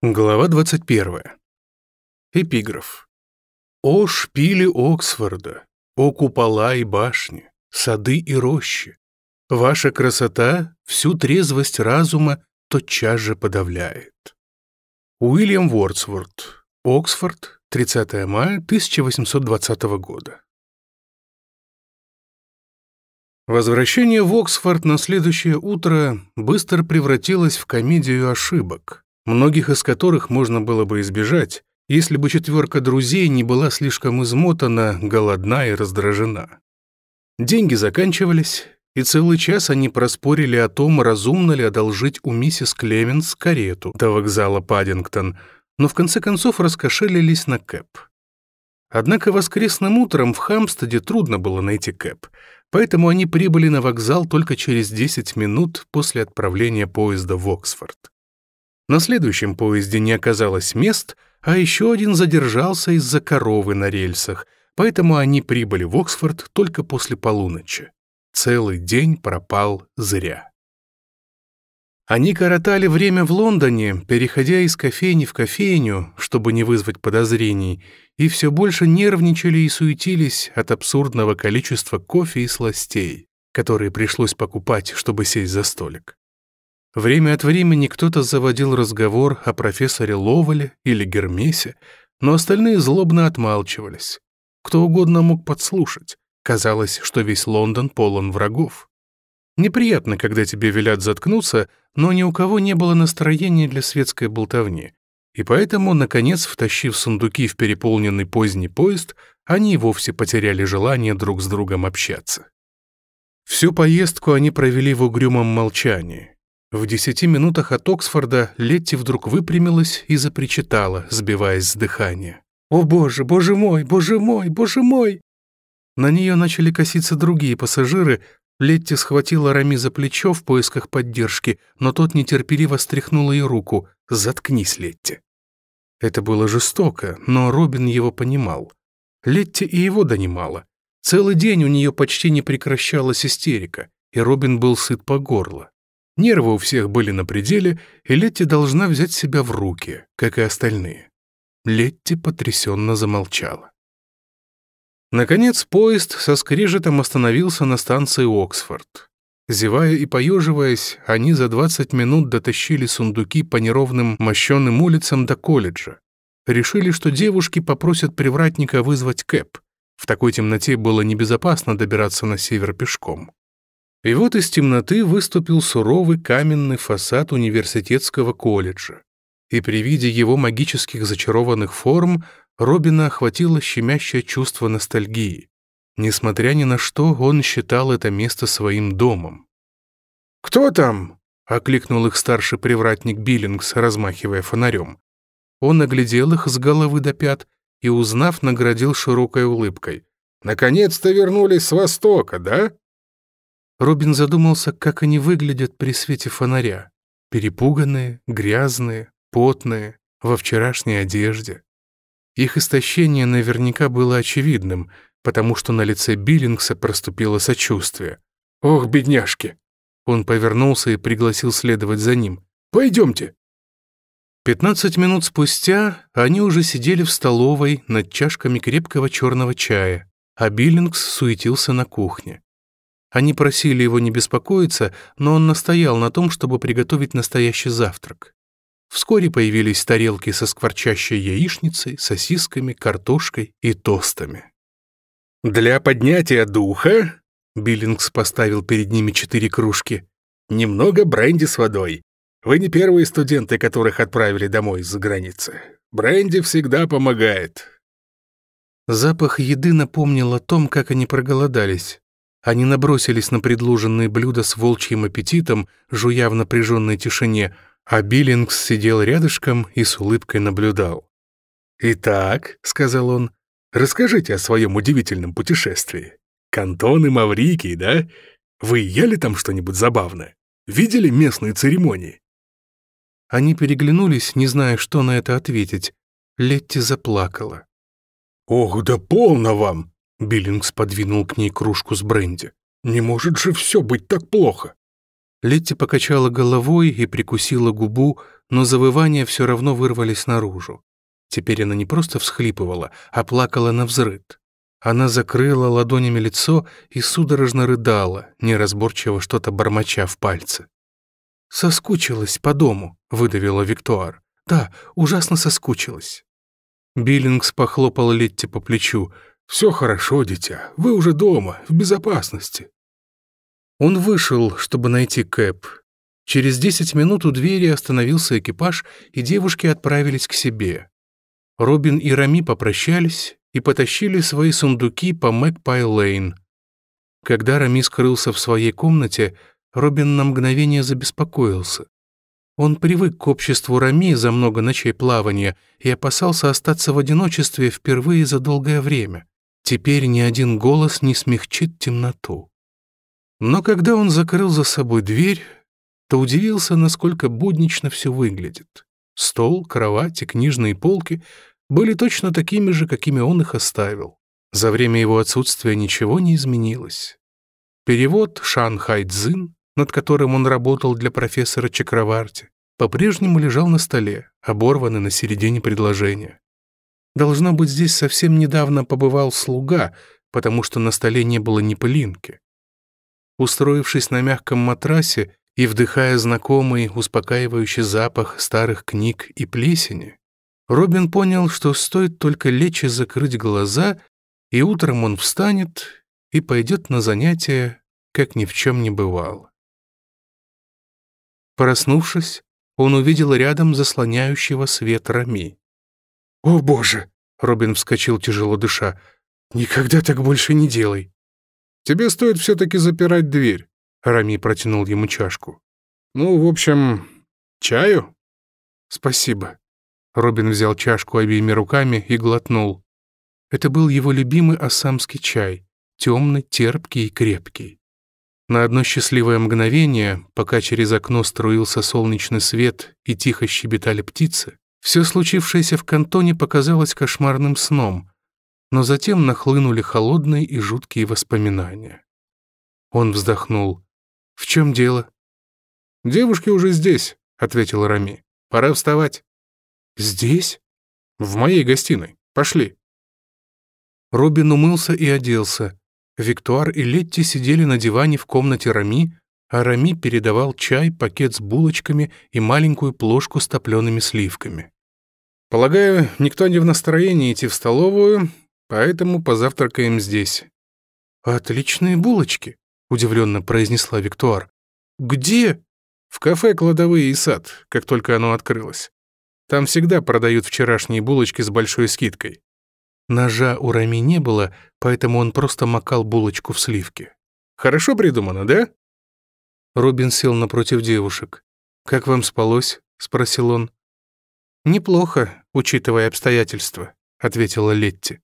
Глава 21. Эпиграф. О шпили Оксфорда, о купола и башни, сады и рощи. Ваша красота всю трезвость разума тотчас же подавляет. Уильям Вордсворт. Оксфорд, 30 мая 1820 года. Возвращение в Оксфорд на следующее утро быстро превратилось в комедию ошибок – Многих из которых можно было бы избежать, если бы четверка друзей не была слишком измотана, голодна и раздражена. Деньги заканчивались, и целый час они проспорили о том, разумно ли одолжить у миссис Клеменс карету до вокзала Паддингтон, но в конце концов раскошелились на Кэп. Однако воскресным утром в Хамстеде трудно было найти Кэп, поэтому они прибыли на вокзал только через 10 минут после отправления поезда в Оксфорд. На следующем поезде не оказалось мест, а еще один задержался из-за коровы на рельсах, поэтому они прибыли в Оксфорд только после полуночи. Целый день пропал зря. Они коротали время в Лондоне, переходя из кофейни в кофейню, чтобы не вызвать подозрений, и все больше нервничали и суетились от абсурдного количества кофе и сластей, которые пришлось покупать, чтобы сесть за столик. Время от времени кто-то заводил разговор о профессоре Ловеле или Гермесе, но остальные злобно отмалчивались. Кто угодно мог подслушать. Казалось, что весь Лондон полон врагов. Неприятно, когда тебе велят заткнуться, но ни у кого не было настроения для светской болтовни. И поэтому, наконец, втащив сундуки в переполненный поздний поезд, они и вовсе потеряли желание друг с другом общаться. Всю поездку они провели в угрюмом молчании, в десяти минутах от Оксфорда Летти вдруг выпрямилась и запричитала, сбиваясь с дыхания. «О боже, боже мой, боже мой, боже мой!» На нее начали коситься другие пассажиры. Летти схватила Рами за плечо в поисках поддержки, но тот нетерпеливо стряхнул ей руку. «Заткнись, Летти!» Это было жестоко, но Робин его понимал. Летти и его донимала. Целый день у нее почти не прекращалась истерика, и Робин был сыт по горло. Нервы у всех были на пределе, и Летти должна взять себя в руки, как и остальные. Летти потрясенно замолчала. Наконец поезд со скрежетом остановился на станции Оксфорд. Зевая и поеживаясь, они за 20 минут дотащили сундуки по неровным мощеным улицам до колледжа. Решили, что девушки попросят привратника вызвать кэп. В такой темноте было небезопасно добираться на север пешком. И вот из темноты выступил суровый каменный фасад университетского колледжа. И при виде его магических зачарованных форм Робина охватило щемящее чувство ностальгии. Несмотря ни на что, он считал это место своим домом. «Кто там?» — окликнул их старший привратник Биллингс, размахивая фонарем. Он оглядел их с головы до пят и, узнав, наградил широкой улыбкой. «Наконец-то вернулись с Востока, да?» Робин задумался, как они выглядят при свете фонаря. Перепуганные, грязные, потные, во вчерашней одежде. Их истощение наверняка было очевидным, потому что на лице Биллингса проступило сочувствие. «Ох, бедняжки!» Он повернулся и пригласил следовать за ним. «Пойдемте!» Пятнадцать минут спустя они уже сидели в столовой над чашками крепкого черного чая, а Биллингс суетился на кухне. Они просили его не беспокоиться, но он настоял на том, чтобы приготовить настоящий завтрак. Вскоре появились тарелки со скворчащей яичницей, сосисками, картошкой и тостами. «Для поднятия духа...» — Биллингс поставил перед ними четыре кружки. «Немного бренди с водой. Вы не первые студенты, которых отправили домой из-за границы. Бренди всегда помогает». Запах еды напомнил о том, как они проголодались. Они набросились на предложенные блюда с волчьим аппетитом, жуя в напряженной тишине, а Биллингс сидел рядышком и с улыбкой наблюдал. «Итак», — сказал он, — «расскажите о своем удивительном путешествии. Кантоны Маврикий, да? Вы ели там что-нибудь забавное? Видели местные церемонии?» Они переглянулись, не зная, что на это ответить. Летти заплакала. «Ох, да полно вам!» Биллингс подвинул к ней кружку с бренди. «Не может же все быть так плохо!» Летти покачала головой и прикусила губу, но завывания все равно вырвались наружу. Теперь она не просто всхлипывала, а плакала на взрыд. Она закрыла ладонями лицо и судорожно рыдала, неразборчиво что-то бормоча в пальцы. «Соскучилась по дому», — выдавила Виктуар. «Да, ужасно соскучилась». Биллингс похлопал Летти по плечу. «Все хорошо, дитя. Вы уже дома, в безопасности». Он вышел, чтобы найти Кэп. Через 10 минут у двери остановился экипаж, и девушки отправились к себе. Робин и Рами попрощались и потащили свои сундуки по Мэгпай-Лейн. Когда Рами скрылся в своей комнате, Робин на мгновение забеспокоился. Он привык к обществу Рами за много ночей плавания и опасался остаться в одиночестве впервые за долгое время. Теперь ни один голос не смягчит темноту. Но когда он закрыл за собой дверь, то удивился, насколько буднично все выглядит. Стол, кровать и книжные полки были точно такими же, какими он их оставил. За время его отсутствия ничего не изменилось. Перевод Шан Хайдзин, над которым он работал для профессора Чакраварти, по-прежнему лежал на столе, оборванный на середине предложения. Должно быть, здесь совсем недавно побывал слуга, потому что на столе не было ни пылинки. Устроившись на мягком матрасе и вдыхая знакомый, успокаивающий запах старых книг и плесени, Робин понял, что стоит только лечь и закрыть глаза, и утром он встанет и пойдет на занятия, как ни в чем не бывало. Проснувшись, он увидел рядом заслоняющего свет Рами. «О, Боже!» — Робин вскочил, тяжело дыша. «Никогда так больше не делай!» «Тебе стоит все-таки запирать дверь!» — Рами протянул ему чашку. «Ну, в общем, чаю?» «Спасибо!» Робин взял чашку обеими руками и глотнул. Это был его любимый ассамский чай, темный, терпкий и крепкий. На одно счастливое мгновение, пока через окно струился солнечный свет и тихо щебетали птицы, все случившееся в кантоне показалось кошмарным сном, но затем нахлынули холодные и жуткие воспоминания. Он вздохнул. «В чем дело?» «Девушки уже здесь», — ответил Рами. «Пора вставать». «Здесь?» «В моей гостиной. Пошли». Робин умылся и оделся. Виктуар и Летти сидели на диване в комнате Рами, Арами передавал чай, пакет с булочками и маленькую плошку с топлеными сливками. «Полагаю, никто не в настроении идти в столовую, поэтому позавтракаем здесь». «Отличные булочки», — удивленно произнесла Виктуар. «Где?» «В кафе «Кладовые и сад», как только оно открылось. Там всегда продают вчерашние булочки с большой скидкой». Ножа у Рами не было, поэтому он просто макал булочку в сливки. «Хорошо придумано, да?» Робин сел напротив девушек. «Как вам спалось?» — спросил он. «Неплохо, учитывая обстоятельства», — ответила Летти.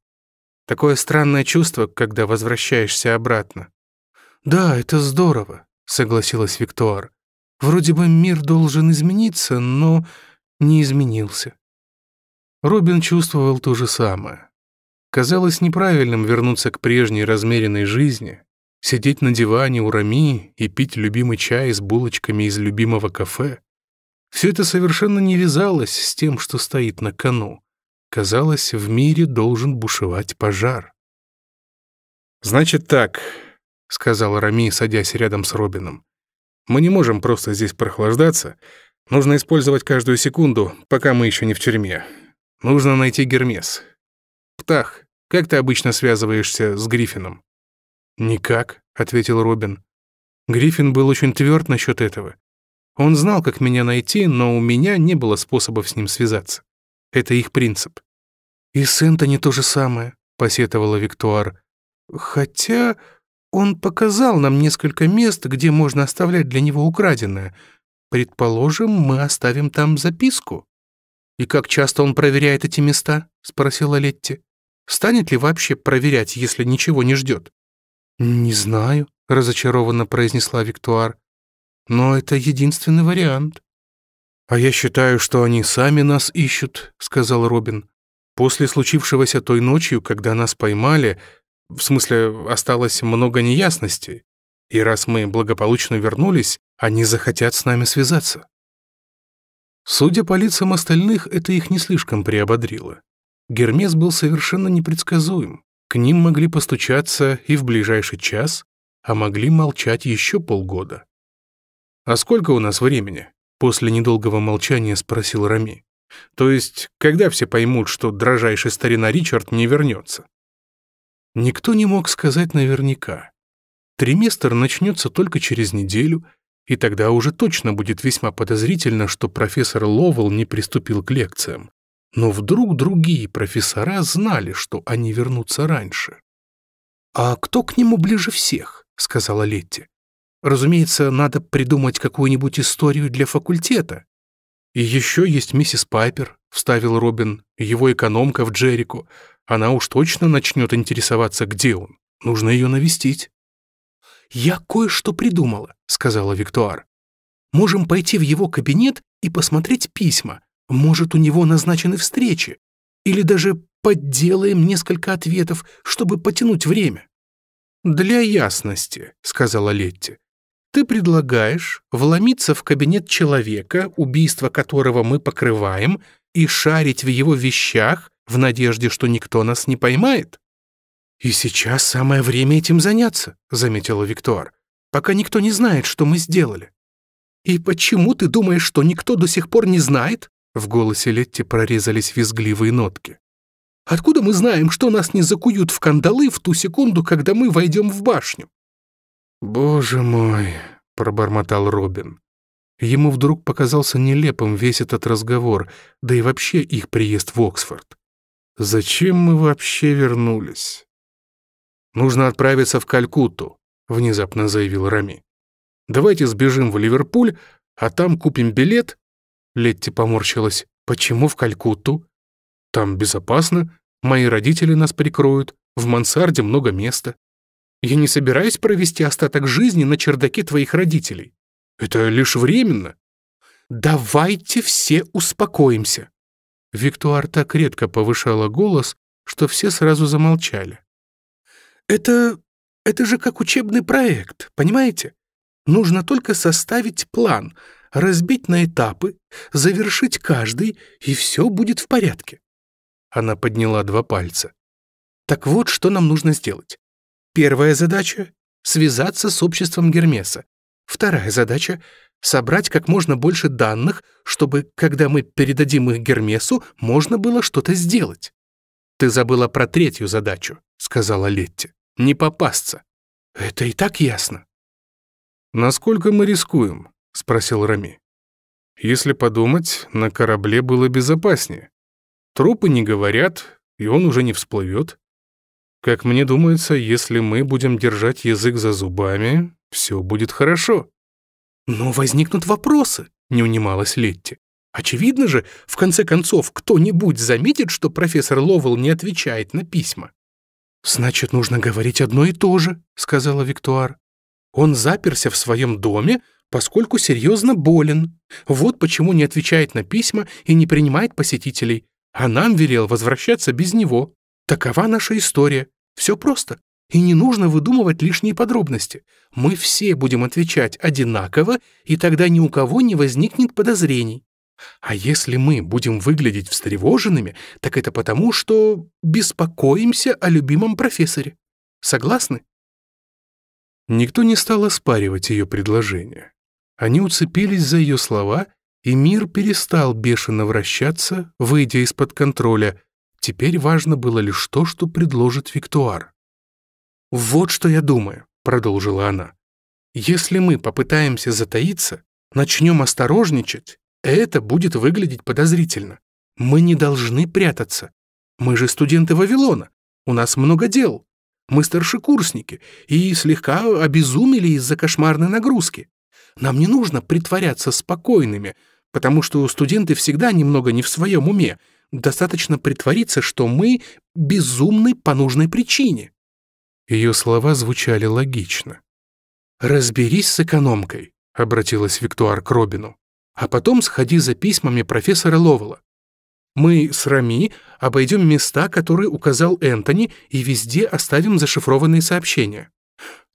«Такое странное чувство, когда возвращаешься обратно». «Да, это здорово», — согласилась Виктуар. «Вроде бы мир должен измениться, но не изменился». Робин чувствовал то же самое. Казалось неправильным вернуться к прежней размеренной жизни, сидеть на диване у Рами и пить любимый чай с булочками из любимого кафе. Все это совершенно не вязалось с тем, что стоит на кону. Казалось, в мире должен бушевать пожар. «Значит так», — сказал Рами, садясь рядом с Робином. «Мы не можем просто здесь прохлаждаться. Нужно использовать каждую секунду, пока мы еще не в тюрьме. Нужно найти Гермес. Птах, как ты обычно связываешься с Гриффином?» «Никак», — ответил Робин. Гриффин был очень тверд насчет этого. Он знал, как меня найти, но у меня не было способов с ним связаться. Это их принцип. «И с Энтони то же самое», — посетовала Виктуар. «Хотя он показал нам несколько мест, где можно оставлять для него украденное. Предположим, мы оставим там записку». «И как часто он проверяет эти места?» — спросила Летти. «Станет ли вообще проверять, если ничего не ждет?» «Не знаю», — разочарованно произнесла Виктуар. «Но это единственный вариант». «А я считаю, что они сами нас ищут», — сказал Робин. «После случившегося той ночью, когда нас поймали, в смысле, осталось много неясностей, и раз мы благополучно вернулись, они захотят с нами связаться». Судя по лицам остальных, это их не слишком приободрило. Гермес был совершенно непредсказуем. К ним могли постучаться и в ближайший час, а могли молчать еще полгода. «А сколько у нас времени?» — после недолгого молчания спросил Рами. «То есть, когда все поймут, что дрожайший старина Ричард не вернется?» Никто не мог сказать наверняка. Триместр начнется только через неделю, и тогда уже точно будет весьма подозрительно, что профессор Ловел не приступил к лекциям но вдруг другие профессора знали, что они вернутся раньше. «А кто к нему ближе всех?» — сказала Летти. «Разумеется, надо придумать какую-нибудь историю для факультета». «И еще есть миссис Пайпер», — вставил Робин, — «его экономка в Джерику. Она уж точно начнет интересоваться, где он. Нужно ее навестить». «Я кое-что придумала», — сказала Виктуар. «Можем пойти в его кабинет и посмотреть письма, может, у него назначены встречи? Или даже подделаем несколько ответов, чтобы потянуть время?» «Для ясности», — сказала Летти. «Ты предлагаешь вломиться в кабинет человека, убийство которого мы покрываем, и шарить в его вещах в надежде, что никто нас не поймает?» «И сейчас самое время этим заняться», — заметила Виктор, «пока никто не знает, что мы сделали». «И почему ты думаешь, что никто до сих пор не знает?» В голосе Летти прорезались визгливые нотки. «Откуда мы знаем, что нас не закуют в кандалы в ту секунду, когда мы войдем в башню?» «Боже мой!» — пробормотал Робин. Ему вдруг показался нелепым весь этот разговор, да и вообще их приезд в Оксфорд. «Зачем мы вообще вернулись?» «Нужно отправиться в Калькутту», — внезапно заявил Рами. «Давайте сбежим в Ливерпуль, а там купим билет Летти поморщилась. «Почему в Калькутту? Там безопасно, мои родители нас прикроют, в мансарде много места. Я не собираюсь провести остаток жизни на чердаке твоих родителей. Это лишь временно». «Давайте все успокоимся!» Виктуар так редко повышала голос, что все сразу замолчали. «Это... это же как учебный проект, понимаете? Нужно только составить план — разбить на этапы, завершить каждый, и все будет в порядке». Она подняла два пальца. «Так вот, что нам нужно сделать. Первая задача — связаться с обществом Гермеса. Вторая задача — собрать как можно больше данных, чтобы, когда мы передадим их Гермесу, можно было что-то сделать». «Ты забыла про третью задачу», — сказала Летти. «Не попасться». «Это и так ясно». «Насколько мы рискуем?» — спросил Рами. «Если подумать, на корабле было безопаснее. Трупы не говорят, и он уже не всплывет. Как мне думается, если мы будем держать язык за зубами, все будет хорошо». «Но возникнут вопросы», — не унималась Летти. «Очевидно же, в конце концов, кто-нибудь заметит, что профессор Ловел не отвечает на письма». «Значит, нужно говорить одно и то же», — сказала Виктуар. «Он заперся в своем доме, — поскольку серьезно болен. Вот почему не отвечает на письма и не принимает посетителей. А нам велел возвращаться без него. Такова наша история. Все просто. И не нужно выдумывать лишние подробности. Мы все будем отвечать одинаково, и тогда ни у кого не возникнет подозрений. А если мы будем выглядеть встревоженными, так это потому, что беспокоимся о любимом профессоре. Согласны? Никто не стал оспаривать ее предложение. Они уцепились за ее слова, и мир перестал бешено вращаться, выйдя из-под контроля. Теперь важно было лишь то, что предложит Виктуар. «Вот что я думаю», — продолжила она. «Если мы попытаемся затаиться, начнем осторожничать, это будет выглядеть подозрительно. Мы не должны прятаться. Мы же студенты Вавилона. У нас много дел. Мы старшекурсники и слегка обезумели из-за кошмарной нагрузки. Нам не нужно притворяться спокойными, потому что студенты всегда немного не в своем уме. Достаточно притвориться, что мы безумны по нужной причине». Ее слова звучали логично. «Разберись с экономкой», — обратилась Виктуар к Робину. «А потом сходи за письмами профессора Ловела. Мы с Рами обойдем места, которые указал Энтони, и везде оставим зашифрованные сообщения.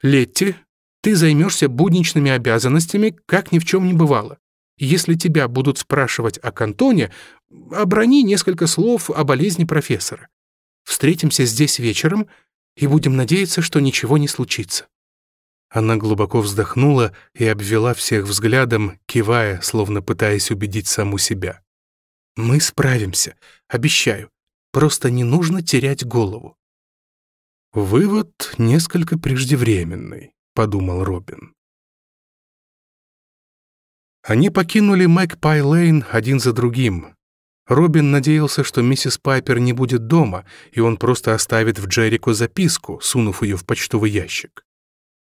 Летти, ты займешься будничными обязанностями, как ни в чем не бывало. Если тебя будут спрашивать о Кантоне, оброни несколько слов о болезни профессора. Встретимся здесь вечером и будем надеяться, что ничего не случится». Она глубоко вздохнула и обвела всех взглядом, кивая, словно пытаясь убедить саму себя. «Мы справимся, обещаю. Просто не нужно терять голову». Вывод несколько преждевременный. — подумал Робин. Они покинули Мэгпай Лейн один за другим. Робин надеялся, что миссис Пайпер не будет дома, и он просто оставит в Джерико записку, сунув ее в почтовый ящик.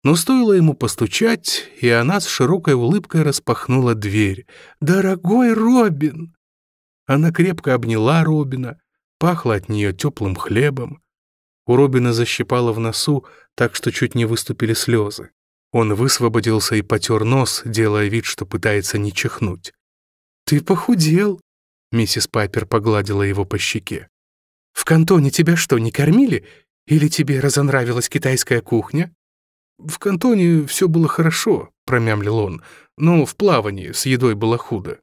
Но стоило ему постучать, и она с широкой улыбкой распахнула дверь. «Дорогой Робин!» Она крепко обняла Робина, пахла от нее теплым хлебом. У Робина защипало в носу, так что чуть не выступили слезы. Он высвободился и потер нос, делая вид, что пытается не чихнуть. «Ты похудел!» — миссис Пайпер погладила его по щеке. «В кантоне тебя что, не кормили? Или тебе разонравилась китайская кухня?» «В кантоне все было хорошо», — промямлил он, «но в плавании с едой было худо».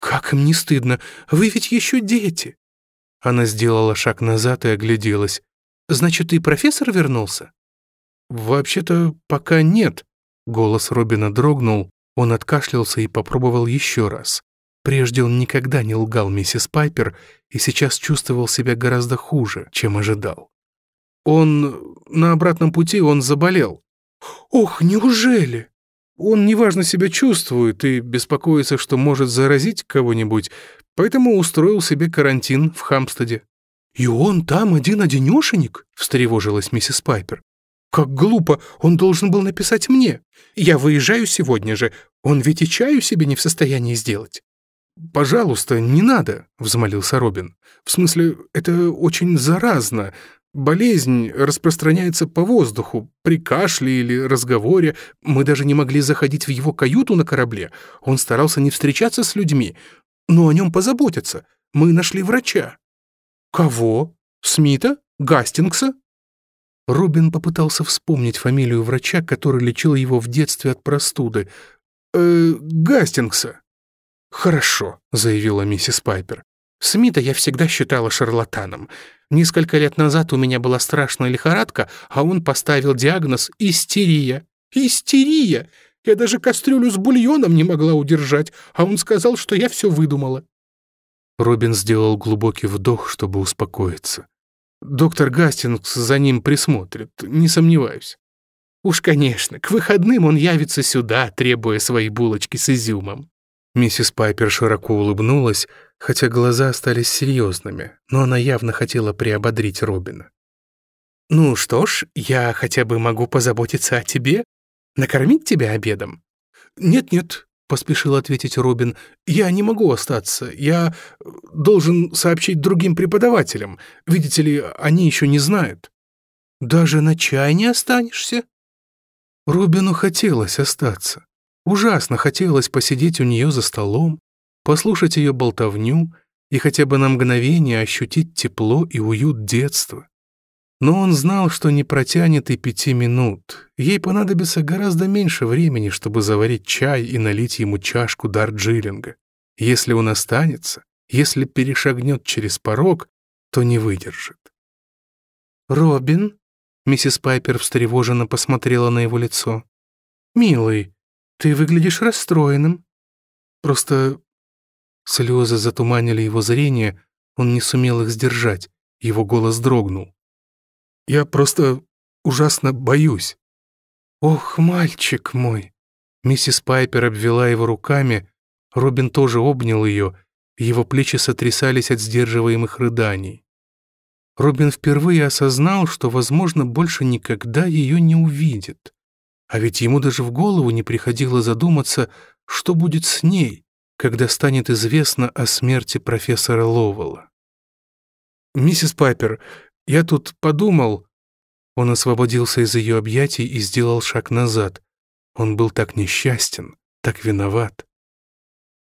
«Как им не стыдно! Вы ведь еще дети!» Она сделала шаг назад и огляделась. «Значит, и профессор вернулся?» «Вообще-то пока нет», — голос Робина дрогнул, он откашлялся и попробовал еще раз. Прежде он никогда не лгал миссис Пайпер и сейчас чувствовал себя гораздо хуже, чем ожидал. Он... на обратном пути он заболел. «Ох, неужели?» Он неважно себя чувствует и беспокоится, что может заразить кого-нибудь, поэтому устроил себе карантин в Хамстеде. «И он там один-одинешенек?» — встревожилась миссис Пайпер. Как глупо! Он должен был написать мне. Я выезжаю сегодня же. Он ведь и чаю себе не в состоянии сделать». «Пожалуйста, не надо», — взмолился Робин. «В смысле, это очень заразно. Болезнь распространяется по воздуху, при кашле или разговоре. Мы даже не могли заходить в его каюту на корабле. Он старался не встречаться с людьми. Но о нем позаботятся. Мы нашли врача». «Кого? Смита? Гастингса?» Робин попытался вспомнить фамилию врача, который лечил его в детстве от простуды. «Э, Гастингса». «Хорошо», — заявила миссис Пайпер. «Смита я всегда считала шарлатаном. Несколько лет назад у меня была страшная лихорадка, а он поставил диагноз «истерия». «Истерия!» Я даже кастрюлю с бульоном не могла удержать, а он сказал, что я все выдумала. Робин сделал глубокий вдох, чтобы успокоиться. Доктор Гастингс за ним присмотрит, не сомневаюсь. Уж, конечно, к выходным он явится сюда, требуя свои булочки с изюмом. Миссис Пайпер широко улыбнулась, хотя глаза остались серьезными, но она явно хотела приободрить Робина. «Ну что ж, я хотя бы могу позаботиться о тебе, накормить тебя обедом». «Нет-нет, — поспешил ответить Робин. «Я не могу остаться. Я э, должен сообщить другим преподавателям. Видите ли, они еще не знают». «Даже на чай не останешься?» Робину хотелось остаться. Ужасно хотелось посидеть у нее за столом, послушать ее болтовню и хотя бы на мгновение ощутить тепло и уют детства. Но он знал, что не протянет и пяти минут. Ей понадобится гораздо меньше времени, чтобы заварить чай и налить ему чашку дарджилинга. Если он останется, если перешагнет через порог, то не выдержит. «Робин?» — миссис Пайпер встревоженно посмотрела на его лицо. «Милый, ты выглядишь расстроенным. Просто слезы затуманили его зрение, он не сумел их сдержать, его голос дрогнул. Я просто ужасно боюсь». «Ох, мальчик мой!» Миссис Пайпер обвела его руками, Робин тоже обнял ее, его плечи сотрясались от сдерживаемых рыданий. Робин впервые осознал, что, возможно, больше никогда ее не увидит. А ведь ему даже в голову не приходило задуматься, что будет с ней, когда станет известно о смерти профессора Ловела. «Миссис Пайпер, я тут подумал...» Он освободился из ее объятий и сделал шаг назад. Он был так несчастен, так виноват.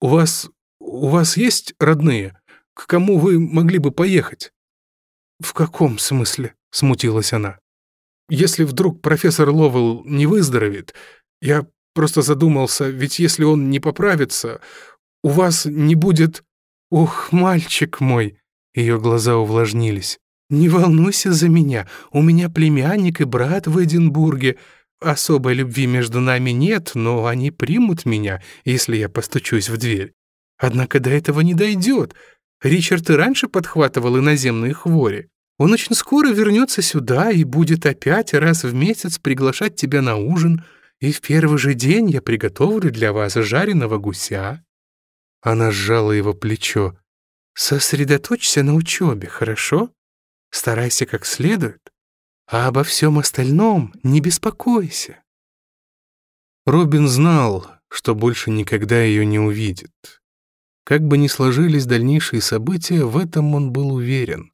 «У вас... у вас есть родные? К кому вы могли бы поехать?» «В каком смысле?» — смутилась она. «Если вдруг профессор Ловелл не выздоровеет, я просто задумался, ведь если он не поправится, у вас не будет...» «Ух, мальчик мой!» — ее глаза увлажнились. Не волнуйся за меня, у меня племянник и брат в Эдинбурге. Особой любви между нами нет, но они примут меня, если я постучусь в дверь. Однако до этого не дойдет. Ричард и раньше подхватывал иноземные хвори. Он очень скоро вернется сюда и будет опять раз в месяц приглашать тебя на ужин, и в первый же день я приготовлю для вас жареного гуся». Она сжала его плечо. «Сосредоточься на учебе, хорошо?» Старайся как следует, а обо всем остальном не беспокойся». Робин знал, что больше никогда ее не увидит. Как бы ни сложились дальнейшие события, в этом он был уверен.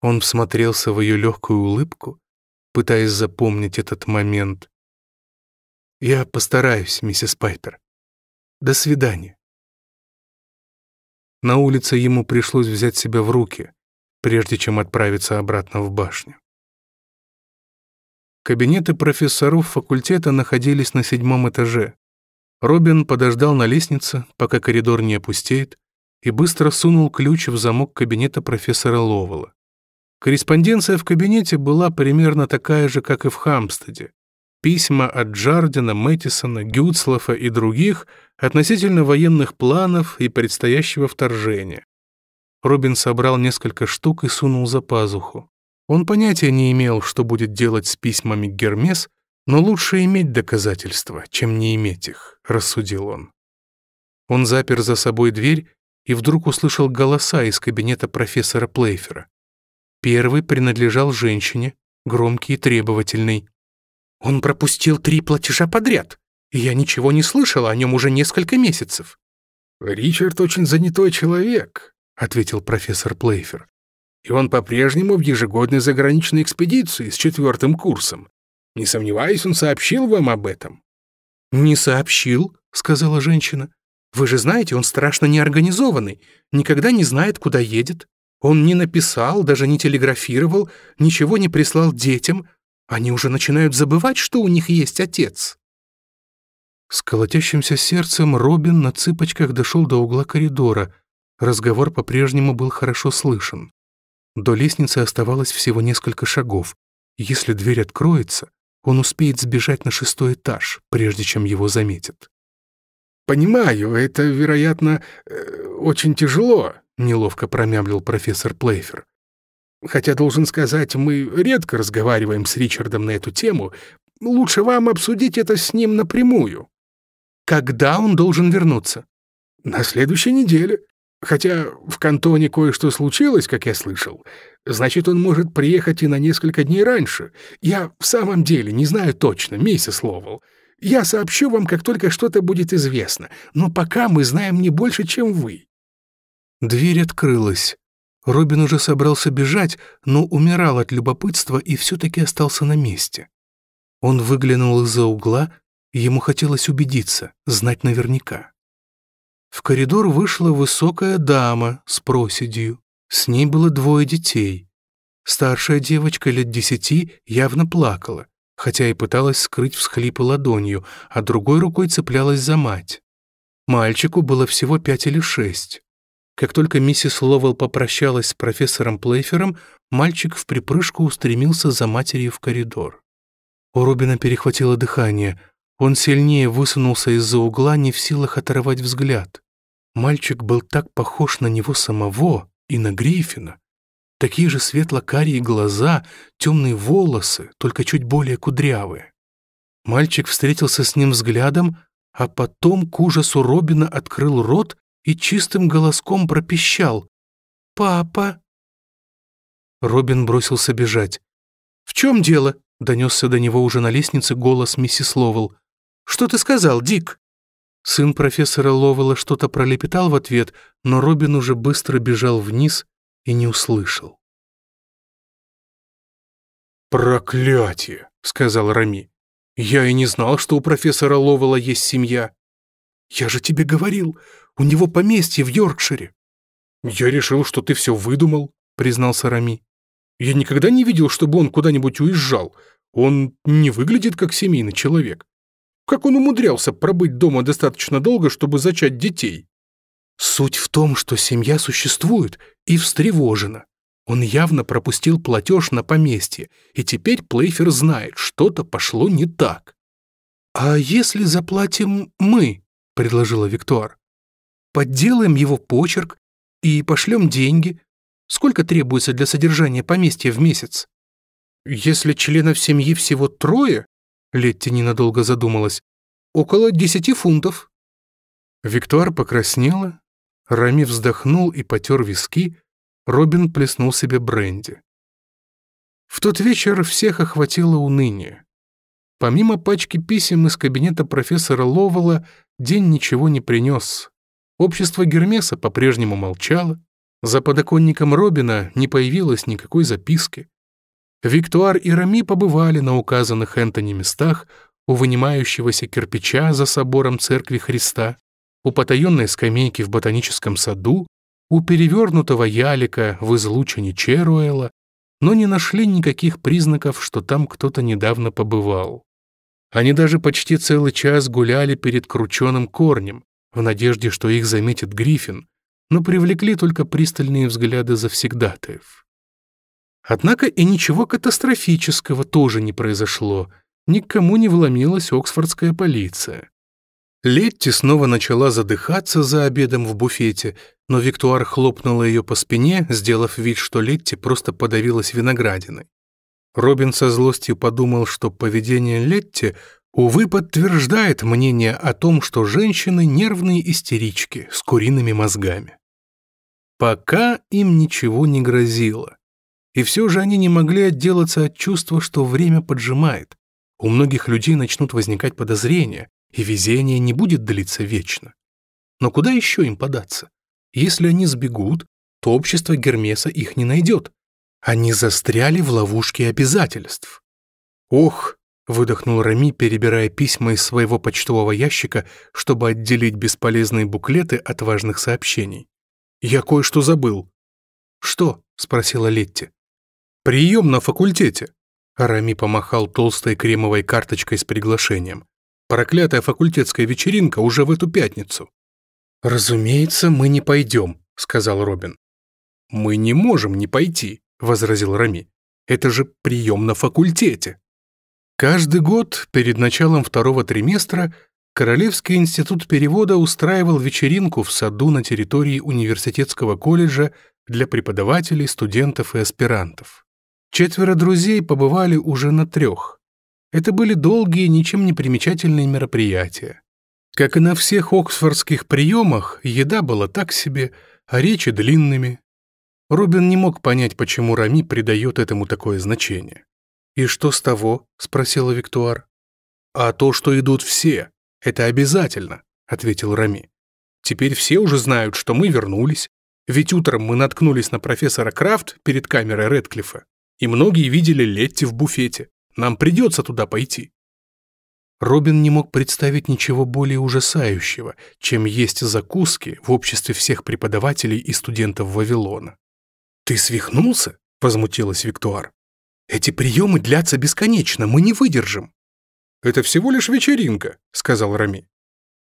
Он всмотрелся в ее легкую улыбку, пытаясь запомнить этот момент. «Я постараюсь, миссис Пайпер. До свидания». На улице ему пришлось взять себя в руки прежде чем отправиться обратно в башню. Кабинеты профессоров факультета находились на седьмом этаже. Робин подождал на лестнице, пока коридор не опустеет, и быстро сунул ключ в замок кабинета профессора Ловела. Корреспонденция в кабинете была примерно такая же, как и в Хамстеде. Письма от Джардина, Мэттисона, Гюцлофа и других относительно военных планов и предстоящего вторжения. Робин собрал несколько штук и сунул за пазуху. Он понятия не имел, что будет делать с письмами Гермес, но лучше иметь доказательства, чем не иметь их, рассудил он. Он запер за собой дверь и вдруг услышал голоса из кабинета профессора Плейфера. Первый принадлежал женщине, громкий и требовательный. «Он пропустил три платежа подряд, и я ничего не слышала о нем уже несколько месяцев». «Ричард очень занятой человек», ответил профессор Плейфер. «И он по-прежнему в ежегодной заграничной экспедиции с четвертым курсом. Не сомневаюсь, он сообщил вам об этом». «Не сообщил», — сказала женщина. «Вы же знаете, он страшно неорганизованный, никогда не знает, куда едет. Он не написал, даже не телеграфировал, ничего не прислал детям. Они уже начинают забывать, что у них есть отец». С колотящимся сердцем Робин на цыпочках дошел до угла коридора, Разговор по-прежнему был хорошо слышен. До лестницы оставалось всего несколько шагов. Если дверь откроется, он успеет сбежать на шестой этаж, прежде чем его заметят. «Понимаю, это, вероятно, э, очень тяжело», — неловко промямлил профессор Плейфер. «Хотя, должен сказать, мы редко разговариваем с Ричардом на эту тему. Лучше вам обсудить это с ним напрямую». «Когда он должен вернуться?» «На следующей неделе», Хотя в кантоне кое-что случилось, как я слышал. Значит, он может приехать и на несколько дней раньше. Я в самом деле не знаю точно, Миссис ловал. Я сообщу вам, как только что-то будет известно. Но пока мы знаем не больше, чем вы». Дверь открылась. Робин уже собрался бежать, но умирал от любопытства и все-таки остался на месте. Он выглянул из-за угла, ему хотелось убедиться, знать наверняка. В коридор вышла высокая дама с проседью. С ней было двое детей. Старшая девочка лет десяти явно плакала, хотя и пыталась скрыть всхлипы ладонью, а другой рукой цеплялась за мать. Мальчику было всего пять или шесть. Как только миссис Ловел попрощалась с профессором Плейфером, мальчик в припрыжку устремился за матерью в коридор. У Робина перехватило дыхание. Он сильнее высунулся из-за угла, не в силах оторвать взгляд. Мальчик был так похож на него самого и на Гриффина. Такие же светло-карие глаза, темные волосы, только чуть более кудрявые. Мальчик встретился с ним взглядом, а потом к ужасу Робина открыл рот и чистым голоском пропищал «Папа!». Робин бросился бежать. «В чем дело?» — донесся до него уже на лестнице голос миссис Ловелл. Что ты сказал, Дик?» Сын профессора Ловела что-то пролепетал в ответ, но Робин уже быстро бежал вниз и не услышал. «Проклятие!» — сказал Рами. «Я и не знал, что у профессора Ловела есть семья. Я же тебе говорил, у него поместье в Йоркшире». «Я решил, что ты все выдумал», — признался Рами. «Я никогда не видел, чтобы он куда-нибудь уезжал. Он не выглядит как семейный человек». Как он умудрялся пробыть дома достаточно долго, чтобы зачать детей? Суть в том, что семья существует и встревожена. Он явно пропустил платеж на поместье, и теперь Плейфер знает, что-то пошло не так. «А если заплатим мы?» — предложила Виктор. «Подделаем его почерк и пошлем деньги. Сколько требуется для содержания поместья в месяц?» «Если членов семьи всего трое, Летти ненадолго задумалась. «Около десяти фунтов». Виктуар покраснела, Рами вздохнул и потер виски, Робин плеснул себе бренди. В тот вечер всех охватило уныние. Помимо пачки писем из кабинета профессора Ловела, день ничего не принес. Общество Гермеса по-прежнему молчало, за подоконником Робина не появилось никакой записки. Виктуар и Рами побывали на указанных Энтони местах у вынимающегося кирпича за собором Церкви Христа, у потаенной скамейки в ботаническом саду, у перевернутого ялика в излучине Черуэла, но не нашли никаких признаков, что там кто-то недавно побывал. Они даже почти целый час гуляли перед крученым корнем, в надежде, что их заметит Гриффин, но привлекли только пристальные взгляды завсегдатаев. Однако и ничего катастрофического тоже не произошло. Никому не вломилась оксфордская полиция. Летти снова начала задыхаться за обедом в буфете, но Виктуар хлопнула ее по спине, сделав вид, что Летти просто подавилась виноградиной. Робин со злостью подумал, что поведение Летти, увы, подтверждает мнение о том, что женщины — нервные истерички с куриными мозгами. Пока им ничего не грозило. И все же они не могли отделаться от чувства, что время поджимает. У многих людей начнут возникать подозрения, и везение не будет длиться вечно. Но куда еще им податься? Если они сбегут, то общество Гермеса их не найдет. Они застряли в ловушке обязательств. «Ох!» — выдохнул Рами, перебирая письма из своего почтового ящика, чтобы отделить бесполезные буклеты от важных сообщений. «Я кое-что забыл». «Что?» — спросила Летти. «Прием на факультете!» Рами помахал толстой кремовой карточкой с приглашением. «Проклятая факультетская вечеринка уже в эту пятницу!» «Разумеется, мы не пойдем», — сказал Робин. «Мы не можем не пойти», — возразил Рами. «Это же прием на факультете». Каждый год перед началом второго триместра Королевский институт перевода устраивал вечеринку в саду на территории университетского колледжа для преподавателей, студентов и аспирантов. Четверо друзей побывали уже на трех. Это были долгие, ничем не примечательные мероприятия. Как и на всех оксфордских приемах, еда была так себе, а речи длинными. Робин не мог понять, почему Рами придает этому такое значение. «И что с того?» — спросила Виктуар. «А то, что идут все, это обязательно», — ответил Рами. «Теперь все уже знают, что мы вернулись, ведь утром мы наткнулись на профессора Крафт перед камерой Редклифа и многие видели Летти в буфете. Нам придется туда пойти». Робин не мог представить ничего более ужасающего, чем есть закуски в обществе всех преподавателей и студентов Вавилона. «Ты свихнулся?» — возмутилась Виктуар. «Эти приемы длятся бесконечно, мы не выдержим». «Это всего лишь вечеринка», — сказал Рами.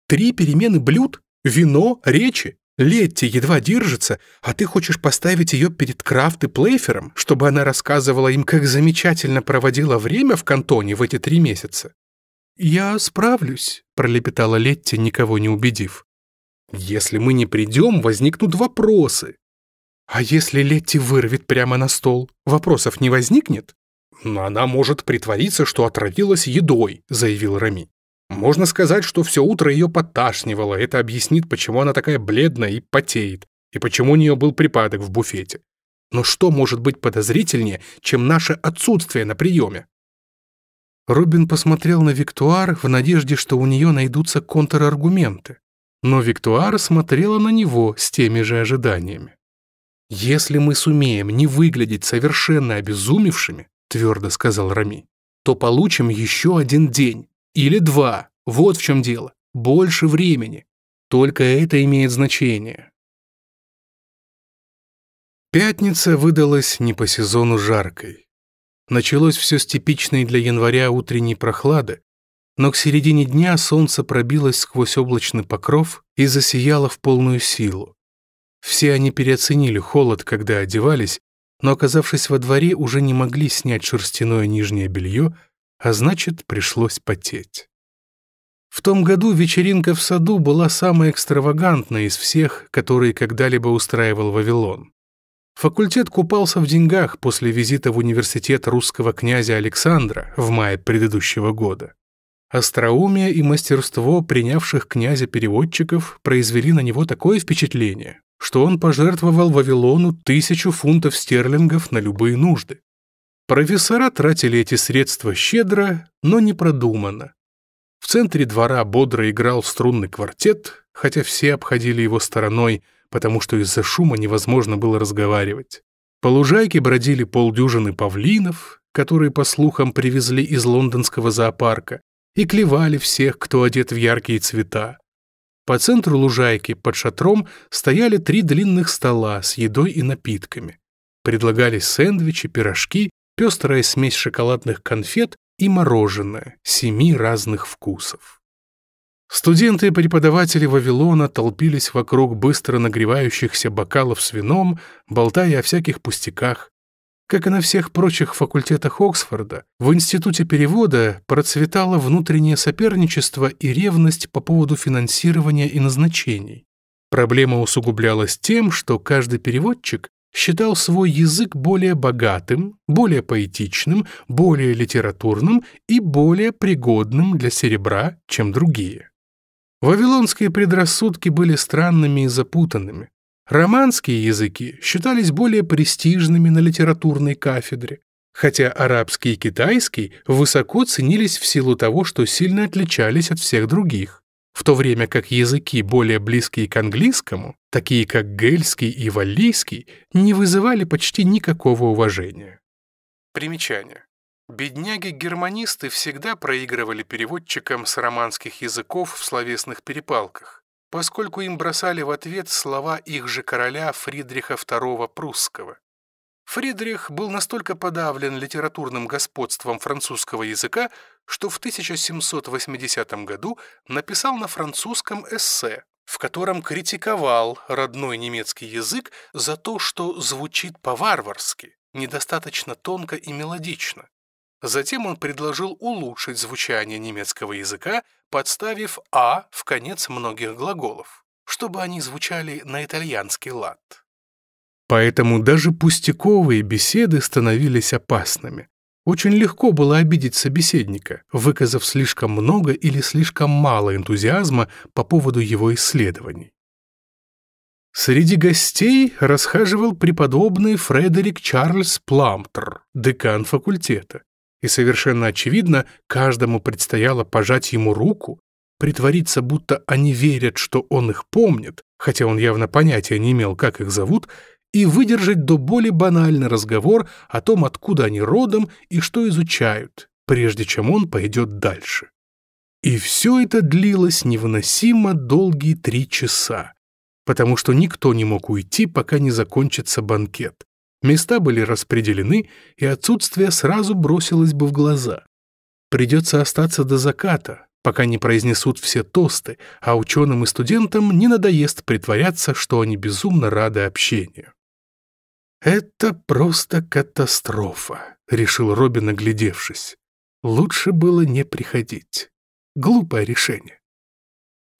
«Три перемены блюд, вино, речи Летти едва держится, а ты хочешь поставить ее перед Крафт и Плейфером, чтобы она рассказывала им, как замечательно проводила время в кантоне в эти три месяца?» «Я справлюсь», — пролепетала Летти, никого не убедив. «Если мы не придем, возникнут вопросы». «А если Летти вырвет прямо на стол, вопросов не возникнет?» «Она может притвориться, что отравилась едой», — заявил Рами. Можно сказать, что все утро ее подташнивало. Это объяснит, почему она такая бледная и потеет, и почему у нее был припадок в буфете. Но что может быть подозрительнее, чем наше отсутствие на приеме? Рубин посмотрел на Виктуар в надежде, что у нее найдутся контраргументы. Но Виктуар смотрела на него с теми же ожиданиями. «Если мы сумеем не выглядеть совершенно обезумевшими», — твердо сказал Рами, — «то получим еще один день, или два. Вот в чем дело. Больше времени. Только это имеет значение. Пятница выдалась не по сезону жаркой. Началось все с типичной для января утренней прохлады, но к середине дня солнце пробилось сквозь облачный покров и засияло в полную силу. Все они переоценили холод, когда одевались, но, оказавшись во дворе, уже не могли снять шерстяное нижнее белье, а значит, пришлось потеть. В том году вечеринка в саду была самая экстравагантная из всех, которые когда-либо устраивал Вавилон. Факультет купался в деньгах после визита в университет русского князя Александра в мае предыдущего года. Остроумие и мастерство принявших князя-переводчиков произвели на него такое впечатление, что он пожертвовал Вавилону тысячу фунтов стерлингов на любые нужды. Профессора тратили эти средства щедро, но не продуманно. В центре двора бодро играл струнный квартет, хотя все обходили его стороной, потому что из-за шума невозможно было разговаривать. По лужайке бродили полдюжины павлинов, которые, по слухам, привезли из лондонского зоопарка, и клевали всех, кто одет в яркие цвета. По центру лужайки под шатром стояли три длинных стола с едой и напитками. Предлагались сэндвичи, пирожки пестрая смесь шоколадных конфет и мороженое семи разных вкусов. Студенты и преподаватели Вавилона толпились вокруг быстро нагревающихся бокалов с вином, болтая о всяких пустяках. Как и на всех прочих факультетах Оксфорда, в Институте перевода процветало внутреннее соперничество и ревность по поводу финансирования и назначений. Проблема усугублялась тем, что каждый переводчик считал свой язык более богатым, более поэтичным, более литературным и более пригодным для серебра, чем другие. Вавилонские предрассудки были странными и запутанными. Романские языки считались более престижными на литературной кафедре, хотя арабский и китайский высоко ценились в силу того, что сильно отличались от всех других в то время как языки, более близкие к английскому, такие как гельский и валлийский, не вызывали почти никакого уважения. Примечание. Бедняги-германисты всегда проигрывали переводчикам с романских языков в словесных перепалках, поскольку им бросали в ответ слова их же короля Фридриха II Прусского. Фридрих был настолько подавлен литературным господством французского языка, что в 1780 году написал на французском эссе, в котором критиковал родной немецкий язык за то, что звучит по-варварски, недостаточно тонко и мелодично. Затем он предложил улучшить звучание немецкого языка, подставив «а» в конец многих глаголов, чтобы они звучали на итальянский лад. Поэтому даже пустяковые беседы становились опасными. Очень легко было обидеть собеседника, выказав слишком много или слишком мало энтузиазма по поводу его исследований. Среди гостей расхаживал преподобный Фредерик Чарльз Пламтер, декан факультета, и совершенно очевидно, каждому предстояло пожать ему руку, притвориться, будто они верят, что он их помнит, хотя он явно понятия не имел, как их зовут, и выдержать до боли банальный разговор о том, откуда они родом и что изучают, прежде чем он пойдет дальше. И все это длилось невыносимо долгие три часа, потому что никто не мог уйти, пока не закончится банкет. Места были распределены, и отсутствие сразу бросилось бы в глаза. Придется остаться до заката, пока не произнесут все тосты, а ученым и студентам не надоест притворяться, что они безумно рады общению. «Это просто катастрофа», — решил Робин, оглядевшись. «Лучше было не приходить. Глупое решение».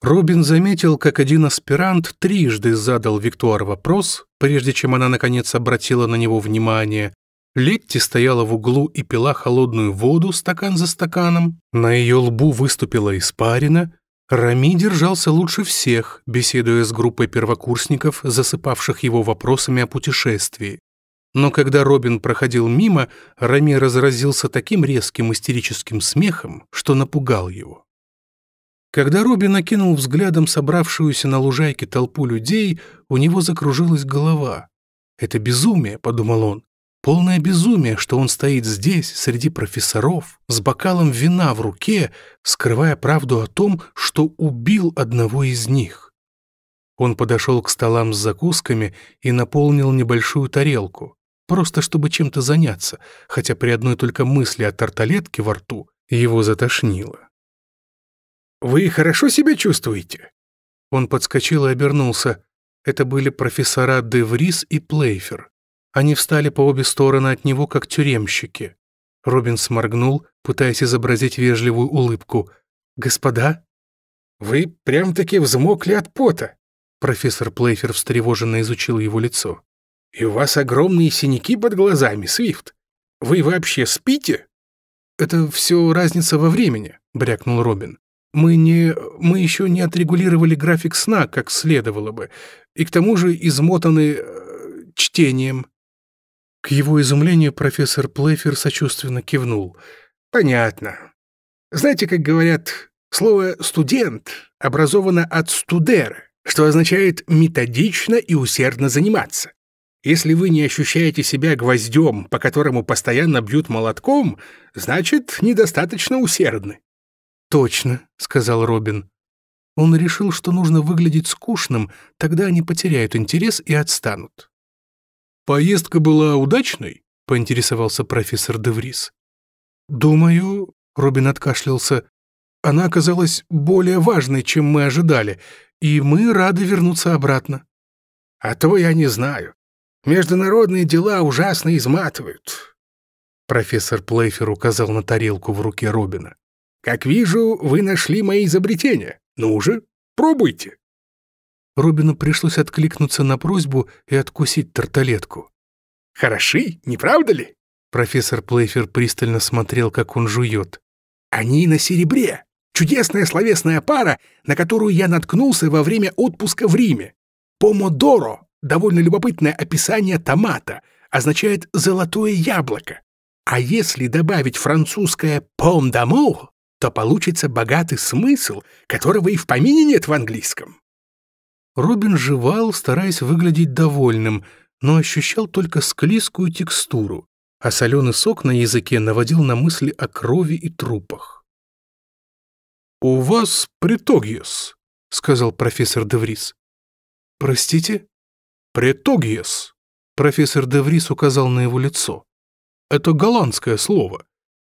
Робин заметил, как один аспирант трижды задал Виктуар вопрос, прежде чем она, наконец, обратила на него внимание. Летти стояла в углу и пила холодную воду стакан за стаканом, на ее лбу выступила испарина, Рами держался лучше всех, беседуя с группой первокурсников, засыпавших его вопросами о путешествии. Но когда Робин проходил мимо, Рами разразился таким резким истерическим смехом, что напугал его. Когда Робин окинул взглядом собравшуюся на лужайке толпу людей, у него закружилась голова. «Это безумие», — подумал он. Полное безумие, что он стоит здесь, среди профессоров, с бокалом вина в руке, скрывая правду о том, что убил одного из них. Он подошел к столам с закусками и наполнил небольшую тарелку, просто чтобы чем-то заняться, хотя при одной только мысли о тарталетке во рту его затошнило. «Вы хорошо себя чувствуете?» Он подскочил и обернулся. Это были профессора Деврис и Плейфер. Они встали по обе стороны от него, как тюремщики. Робин сморгнул, пытаясь изобразить вежливую улыбку. «Господа?» «Вы прям-таки взмокли от пота!» Профессор Плейфер встревоженно изучил его лицо. «И у вас огромные синяки под глазами, Свифт! Вы вообще спите?» «Это все разница во времени», — брякнул Робин. «Мы не... мы еще не отрегулировали график сна, как следовало бы, и к тому же измотаны... Э, чтением». К его изумлению профессор Плейфер сочувственно кивнул. «Понятно. Знаете, как говорят, слово «студент» образовано от студер, что означает «методично и усердно заниматься». Если вы не ощущаете себя гвоздем, по которому постоянно бьют молотком, значит, недостаточно усердны». «Точно», — сказал Робин. Он решил, что нужно выглядеть скучным, тогда они потеряют интерес и отстанут. «Поездка была удачной?» — поинтересовался профессор Деврис. «Думаю...» — Робин откашлялся. «Она оказалась более важной, чем мы ожидали, и мы рады вернуться обратно». «А то я не знаю. Международные дела ужасно изматывают». Профессор Плейфер указал на тарелку в руке Робина. «Как вижу, вы нашли мои изобретения. Ну же, пробуйте». Робину пришлось откликнуться на просьбу и откусить тарталетку. «Хороши, не правда ли?» Профессор Плейфер пристально смотрел, как он жует. «Они на серебре. Чудесная словесная пара, на которую я наткнулся во время отпуска в Риме. Помодоро — довольно любопытное описание томата, означает «золотое яблоко». А если добавить французское «пом d'amour», то получится богатый смысл, которого и в помине нет в английском. Робин жевал, стараясь выглядеть довольным, но ощущал только склизкую текстуру, а соленый сок на языке наводил на мысли о крови и трупах. «У вас притогиес, — сказал профессор Деврис. «Простите?» Притогиес. — профессор Деврис указал на его лицо. «Это голландское слово.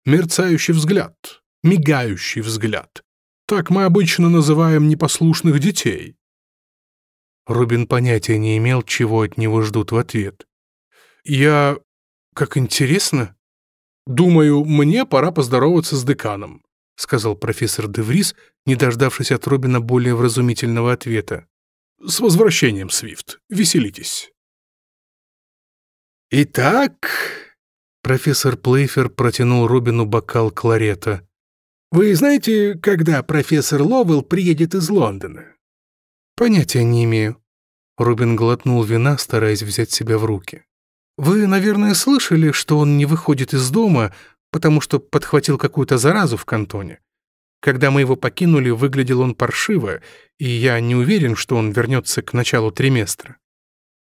Мерцающий взгляд, мигающий взгляд. Так мы обычно называем непослушных детей». Рубин понятия не имел, чего от него ждут в ответ. «Я... как интересно. Думаю, мне пора поздороваться с деканом», сказал профессор Деврис, не дождавшись от Робина более вразумительного ответа. «С возвращением, Свифт. Веселитесь». «Итак...» Профессор Плейфер протянул Робину бокал кларета. «Вы знаете, когда профессор Ловелл приедет из Лондона?» «Понятия не имею». Рубин глотнул вина, стараясь взять себя в руки. «Вы, наверное, слышали, что он не выходит из дома, потому что подхватил какую-то заразу в кантоне. Когда мы его покинули, выглядел он паршиво, и я не уверен, что он вернется к началу триместра».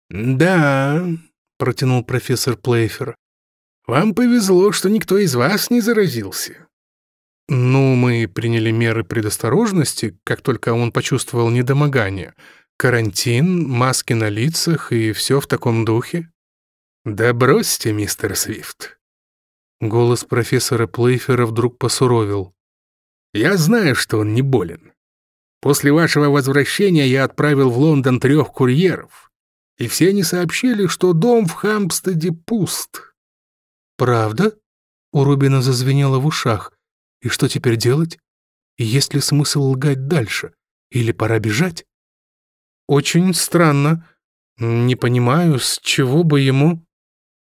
«Да», — протянул профессор Плейфер, — «вам повезло, что никто из вас не заразился. Ну, мы приняли меры предосторожности, как только он почувствовал недомогание. Карантин, маски на лицах и все в таком духе. Да бросьте, мистер Свифт. Голос профессора Плейфера вдруг посуровил. Я знаю, что он не болен. После вашего возвращения я отправил в Лондон трех курьеров, и все они сообщили, что дом в Хампстеде пуст. «Правда?» — у Рубина зазвенело в ушах. И что теперь делать? Есть ли смысл лгать дальше? Или пора бежать? Очень странно. Не понимаю, с чего бы ему...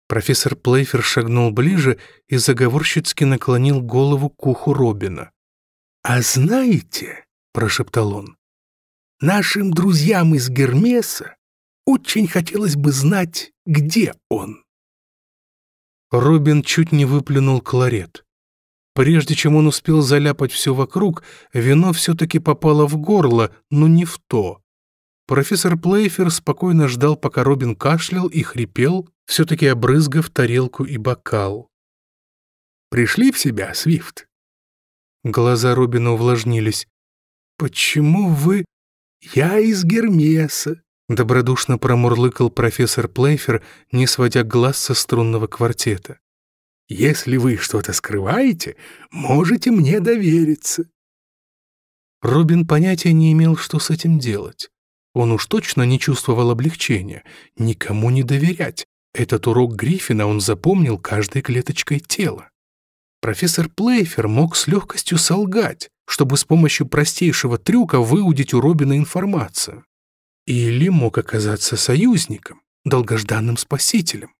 Профессор Плейфер шагнул ближе и заговорщицки наклонил голову к уху Робина. «А знаете, — прошептал он, — нашим друзьям из Гермеса очень хотелось бы знать, где он». Робин чуть не выплюнул кларет. Прежде чем он успел заляпать все вокруг, вино все-таки попало в горло, но не в то. Профессор Плейфер спокойно ждал, пока Робин кашлял и хрипел, все-таки обрызгав тарелку и бокал. «Пришли в себя, Свифт?» Глаза Робина увлажнились. «Почему вы...» «Я из Гермеса», — добродушно промурлыкал профессор Плейфер, не сводя глаз со струнного квартета. Если вы что-то скрываете, можете мне довериться». Робин понятия не имел, что с этим делать. Он уж точно не чувствовал облегчения. Никому не доверять. Этот урок Гриффина он запомнил каждой клеточкой тела. Профессор Плейфер мог с легкостью солгать, чтобы с помощью простейшего трюка выудить у Робина информацию. Или мог оказаться союзником, долгожданным спасителем.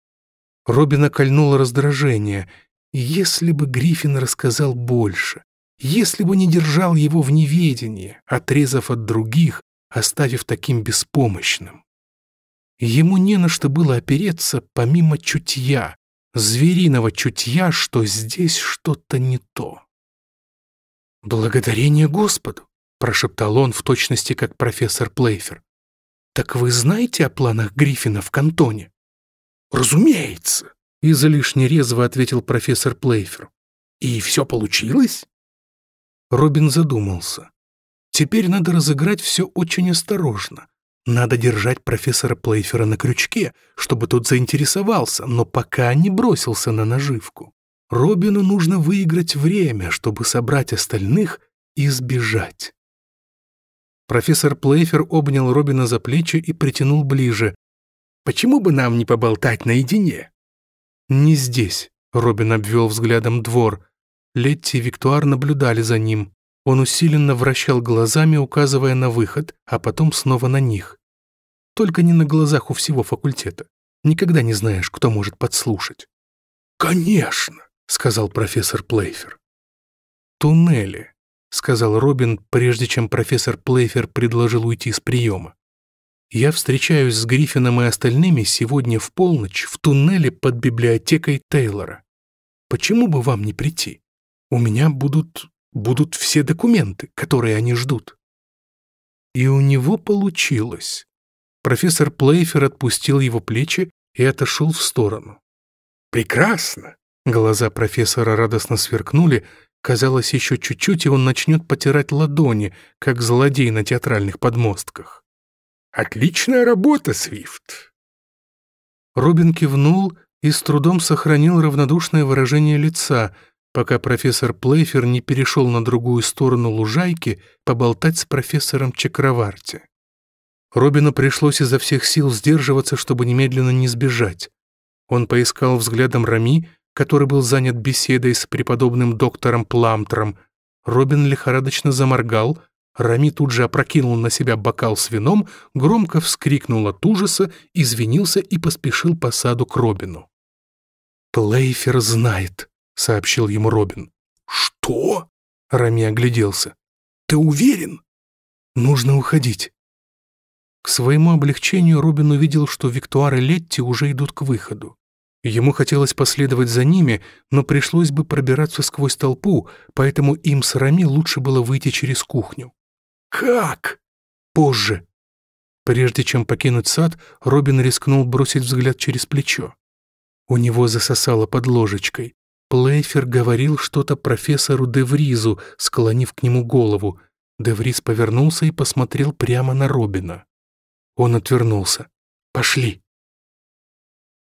Робина кольнуло раздражение. Если бы Гриффин рассказал больше, если бы не держал его в неведении, отрезав от других, оставив таким беспомощным. Ему не на что было опереться помимо чутья, звериного чутья, что здесь что-то не то. «Благодарение Господу!» — прошептал он в точности, как профессор Плейфер. «Так вы знаете о планах Гриффина в кантоне?» Разумеется, из-за лишней резво ответил профессор Плейфер. И все получилось? Робин задумался. Теперь надо разыграть все очень осторожно. Надо держать профессора Плейфера на крючке, чтобы тот заинтересовался, но пока не бросился на наживку. Робину нужно выиграть время, чтобы собрать остальных и сбежать. Профессор Плейфер обнял Робина за плечи и притянул ближе, Почему бы нам не поболтать наедине?» «Не здесь», — Робин обвел взглядом двор. Летти и Виктуар наблюдали за ним. Он усиленно вращал глазами, указывая на выход, а потом снова на них. «Только не на глазах у всего факультета. Никогда не знаешь, кто может подслушать». «Конечно», — сказал профессор Плейфер. «Туннели», — сказал Робин, прежде чем профессор Плейфер предложил уйти с приема. Я встречаюсь с Гриффином и остальными сегодня в полночь в туннеле под библиотекой Тейлора. Почему бы вам не прийти? У меня будут... будут все документы, которые они ждут». И у него получилось. Профессор Плейфер отпустил его плечи и отошел в сторону. «Прекрасно!» Глаза профессора радостно сверкнули. Казалось, еще чуть-чуть, и он начнет потирать ладони, как злодей на театральных подмостках. Отличная работа, Свифт!» Робин кивнул и с трудом сохранил равнодушное выражение лица, пока профессор Плейфер не перешел на другую сторону лужайки поболтать с профессором Чакроварти. Робину пришлось изо всех сил сдерживаться, чтобы немедленно не сбежать. Он поискал взглядом Рами, который был занят беседой с преподобным доктором Пламтром. Робин лихорадочно заморгал, Рами тут же опрокинул на себя бокал с вином, громко вскрикнул от ужаса, извинился и поспешил по саду к Робину. «Плейфер знает», — сообщил ему Робин. «Что?» — Рами огляделся. «Ты уверен?» «Нужно уходить». К своему облегчению Робин увидел, что Виктуар и Летти уже идут к выходу. Ему хотелось последовать за ними, но пришлось бы пробираться сквозь толпу, поэтому им с Рами лучше было выйти через кухню. «Как?» «Позже». Прежде чем покинуть сад, Робин рискнул бросить взгляд через плечо. У него засосало под ложечкой. Плейфер говорил что-то профессору Девризу, склонив к нему голову. Девриз повернулся и посмотрел прямо на Робина. Он отвернулся. «Пошли!»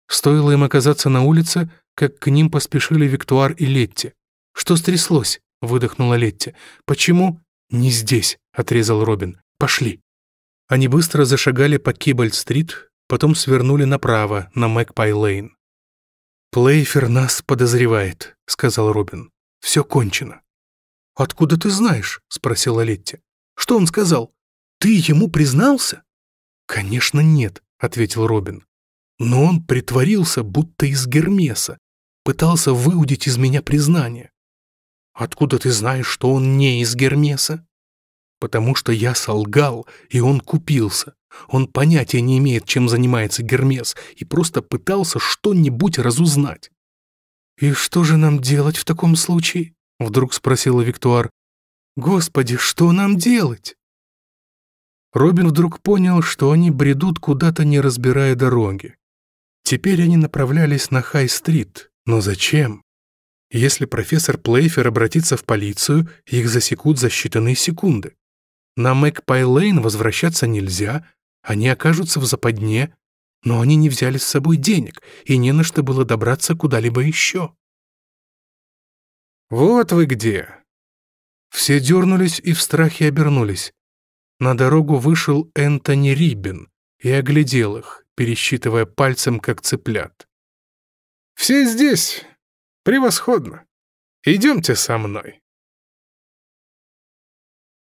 Стоило им оказаться на улице, как к ним поспешили Виктуар и Летти. «Что стряслось?» — выдохнула Летти. «Почему?» «Не здесь», — отрезал Робин. «Пошли». Они быстро зашагали по Киббель-стрит, потом свернули направо, на Мэгпай-лейн. «Плейфер нас подозревает», — сказал Робин. «Все кончено». «Откуда ты знаешь?» — спросила Летти. «Что он сказал? Ты ему признался?» «Конечно нет», — ответил Робин. «Но он притворился, будто из Гермеса, пытался выудить из меня признание. Откуда ты знаешь, что он не из Гермеса? Потому что я солгал, и он купился. Он понятия не имеет, чем занимается Гермес, и просто пытался что-нибудь разузнать. «И что же нам делать в таком случае?» — вдруг спросила Виктуар. «Господи, что нам делать?» Робин вдруг понял, что они бредут куда-то, не разбирая дороги. Теперь они направлялись на Хай-стрит, но зачем? Если профессор Плейфер обратится в полицию, их засекут за считанные секунды. На Мэгпай-Лейн возвращаться нельзя, они окажутся в западне, но они не взяли с собой денег, и не на что было добраться куда-либо еще. «Вот вы где!» Все дернулись и в страхе обернулись. На дорогу вышел Энтони Риббин и оглядел их, пересчитывая пальцем, как цыплят. «Все здесь!» Превосходно! Идемте со мной!»